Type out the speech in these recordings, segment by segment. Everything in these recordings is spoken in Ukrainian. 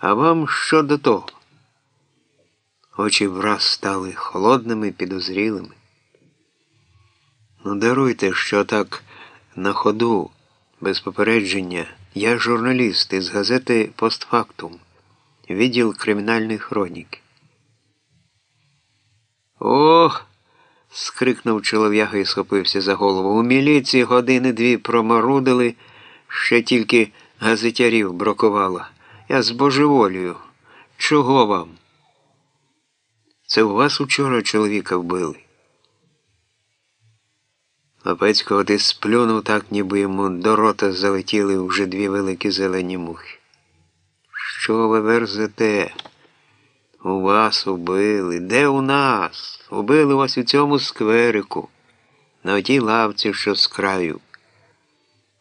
А вам що до того? Очі враз стали холодними, підозрілими. Ну, даруйте, що так на ходу, без попередження. Я журналіст із газети Постфактум, відділ кримінальної хроніки. Ох! скрикнув чолов'яга і схопився за голову. У міліції години дві проморудили, ще тільки газетярів бракувало. Я збожеволюю. Чого вам? Це у вас учора чоловіка вбили. Лапецького ти сплюнув так, ніби йому до рота залетіли вже дві великі зелені мухи. Що ви верзете? У вас убили. Де у нас? Убили вас у цьому скверику, на отій лавці, що з краю.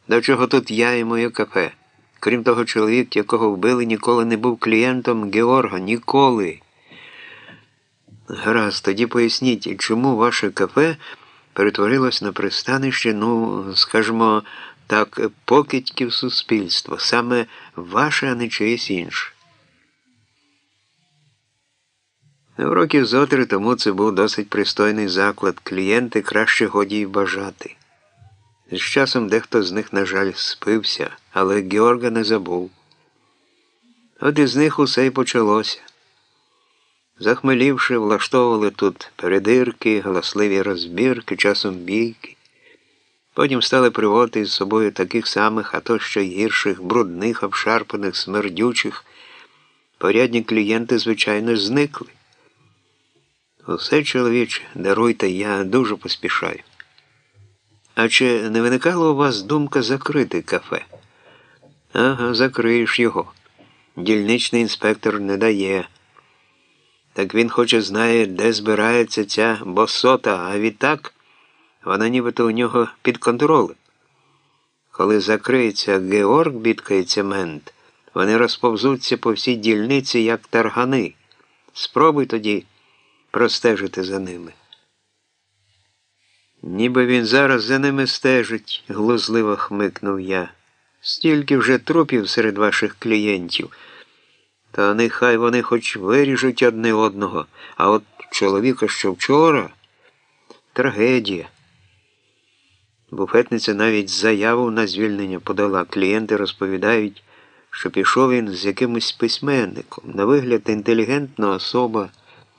До чого тут я і моє кафе? Крім того, чоловік, якого вбили, ніколи не був клієнтом Георга. Ніколи. Гаразд, тоді поясніть, чому ваше кафе перетворилось на пристанище, ну, скажімо так, покидьків суспільства, саме ваше, а не чиєсь інше. Років зо три тому це був досить пристойний заклад, клієнти краще годі й бажати. З часом дехто з них, на жаль, спився, але Георга не забув. От із них усе й почалося. Захмелівши, влаштовували тут передирки, галасливі розбірки, часом бійки. Потім стали приводити з собою таких самих, а то ще гірших, брудних, обшарпаних, смердючих. Порядні клієнти, звичайно, зникли. Усе, чоловіче, даруйте, я дуже поспішаю. А чи не виникала у вас думка закрити кафе? Ага, закриєш його. Дільничний інспектор не дає. Так він хоче знає, де збирається ця босота, а відтак вона нібито у нього під контролем. Коли закриється Георг, бідкається мент, вони розповзуться по всій дільниці, як таргани. Спробуй тоді простежити за ними. Ніби він зараз за ними стежить, глузливо хмикнув я. Стільки вже трупів серед ваших клієнтів. Та нехай вони хоч виріжуть одне одного, а от чоловіка, що вчора трагедія. Буфетниця навіть заяву на звільнення подала. Клієнти розповідають, що пішов він з якимось письменником, на вигляд інтелігентна особа,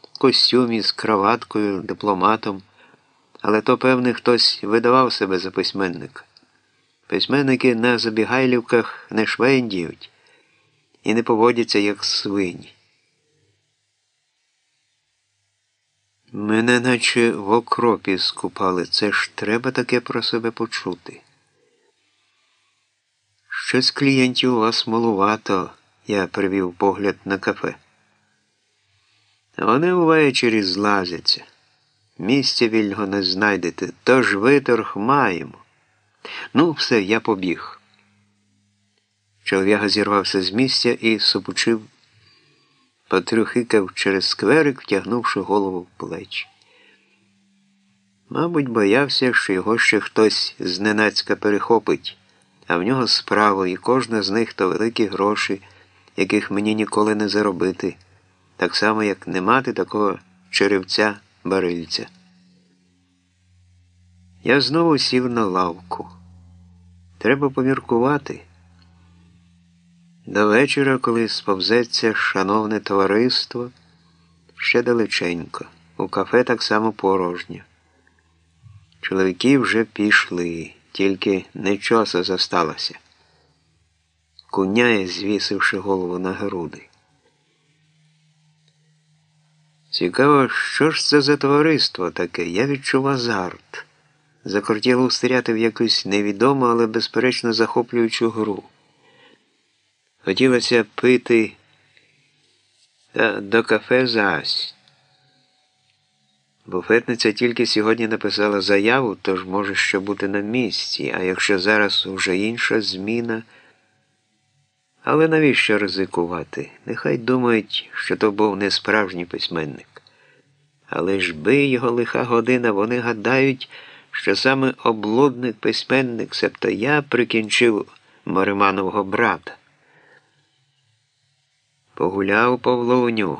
в костюмі з краваткою, дипломатом, але то, певне, хтось видавав себе за письменника. Письменники на забігайлівках не швендіють і не поводяться як свині. Мене наче в окропі скупали, це ж треба таке про себе почути. Щось клієнтів у вас малувато, я привів погляд на кафе. Вони увечері злазяться. Місця вільного не знайдете, тож виторг маємо. Ну, все, я побіг. Чолов'яга зірвався з місця і супучив, потрюхикав через скверик, втягнувши голову в плечі. Мабуть, боявся, що його ще хтось зненацька перехопить, а в нього справа, і кожна з них то великі гроші, яких мені ніколи не заробити, так само, як не мати такого черевця барильця. Я знову сів на лавку. Треба поміркувати. До вечора, коли сповзеться шановне товариство, ще далеченько, у кафе так само порожньо. Чоловіки вже пішли, тільки нечоса засталося. Куняє, звісивши голову на груди. Цікаво, що ж це за товариство таке? Я відчув азарт. Закортіло встряти в якусь невідому, але безперечно захоплюючу гру. Хотілося пити та до кафе зась. Буфетниця тільки сьогодні написала заяву, тож може що бути на місці, а якщо зараз уже інша зміна. Але навіщо ризикувати? Нехай думають, що то був не справжній письменник. Але ж би його лиха година, вони гадають, що саме облудник письменник, себто я прикінчив Мариманового брата. Погуляв Павлуню,